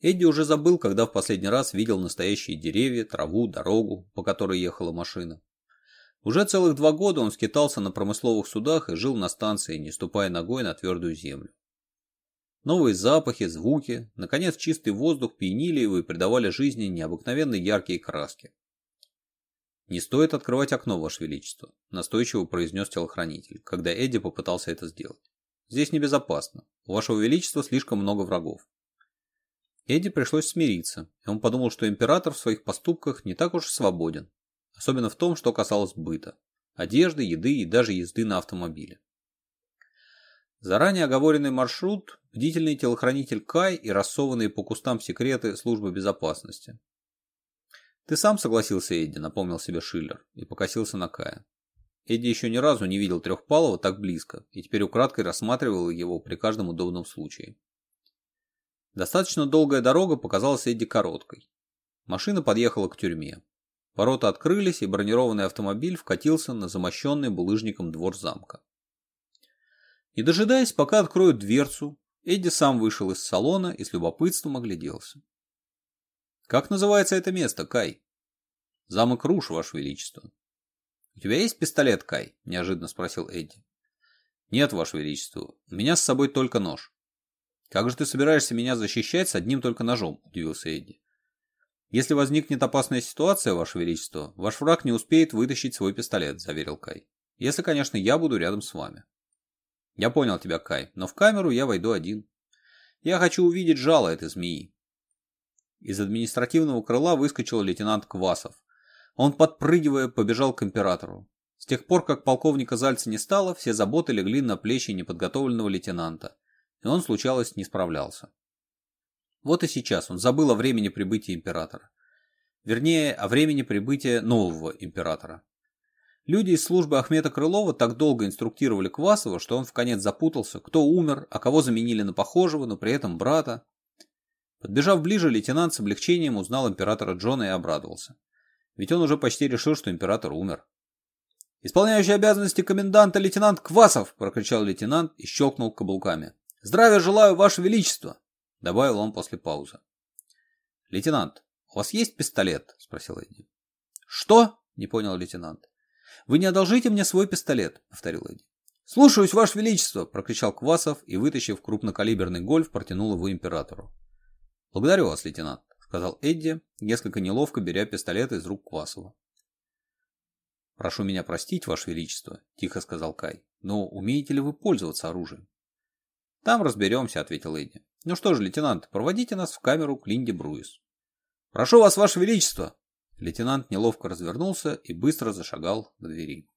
Эдди уже забыл, когда в последний раз видел настоящие деревья, траву, дорогу, по которой ехала машина. Уже целых два года он скитался на промысловых судах и жил на станции, не ступая ногой на твердую землю. Новые запахи, звуки, наконец чистый воздух пьянили его и придавали жизни необыкновенно яркие краски. «Не стоит открывать окно, Ваше Величество», – настойчиво произнес телохранитель, когда Эдди попытался это сделать. «Здесь небезопасно. У Вашего Величества слишком много врагов». Эдди пришлось смириться, и он подумал, что император в своих поступках не так уж свободен, особенно в том, что касалось быта, одежды, еды и даже езды на автомобиле. Заранее оговоренный маршрут, бдительный телохранитель Кай и рассованные по кустам секреты службы безопасности. «Ты сам согласился, Эдди», — напомнил себе Шиллер и покосился на Кая. Эдди еще ни разу не видел Трехпалова так близко и теперь украдкой рассматривал его при каждом удобном случае. Достаточно долгая дорога показалась Эдди короткой. Машина подъехала к тюрьме. Ворота открылись, и бронированный автомобиль вкатился на замощенный булыжником двор замка. Не дожидаясь, пока откроют дверцу, Эдди сам вышел из салона и с любопытством огляделся. «Как называется это место, Кай?» «Замок Руш, Ваше Величество». «У тебя есть пистолет, Кай?» – неожиданно спросил Эдди. «Нет, Ваше Величество, у меня с собой только нож». «Как же ты собираешься меня защищать с одним только ножом?» – удивился Эдди. «Если возникнет опасная ситуация, Ваше Величество, ваш враг не успеет вытащить свой пистолет», – заверил Кай. «Если, конечно, я буду рядом с вами». «Я понял тебя, Кай, но в камеру я войду один. Я хочу увидеть жало этой змеи». Из административного крыла выскочил лейтенант Квасов. Он, подпрыгивая, побежал к императору. С тех пор, как полковника Зальца не стало, все заботы легли на плечи неподготовленного лейтенанта и он, случалось, не справлялся. Вот и сейчас он забыл о времени прибытия императора. Вернее, о времени прибытия нового императора. Люди из службы Ахмета Крылова так долго инструктировали Квасова, что он в конец запутался, кто умер, а кого заменили на похожего, но при этом брата. Подбежав ближе, лейтенант с облегчением узнал императора Джона и обрадовался. Ведь он уже почти решил, что император умер. «Исполняющий обязанности коменданта лейтенант Квасов!» – прокричал лейтенант и щелкнул каблуками. «Здравия желаю, Ваше Величество!» — добавил он после паузы. «Лейтенант, у вас есть пистолет?» — спросил Эдди. «Что?» — не понял лейтенант. «Вы не одолжите мне свой пистолет», — повторил Эдди. «Слушаюсь, Ваше Величество!» – прокричал Квасов и, вытащив крупнокалиберный гольф, протянул его императору. «Благодарю вас, лейтенант», – сказал Эдди, несколько неловко беря пистолет из рук Квасова. «Прошу меня простить, Ваше Величество», – тихо сказал Кай, – «но умеете ли вы пользоваться оружием?» «Там разберемся», — ответил Эдди. «Ну что же, лейтенант, проводите нас в камеру к Линде Бруис». «Прошу вас, ваше величество!» Лейтенант неловко развернулся и быстро зашагал к двери.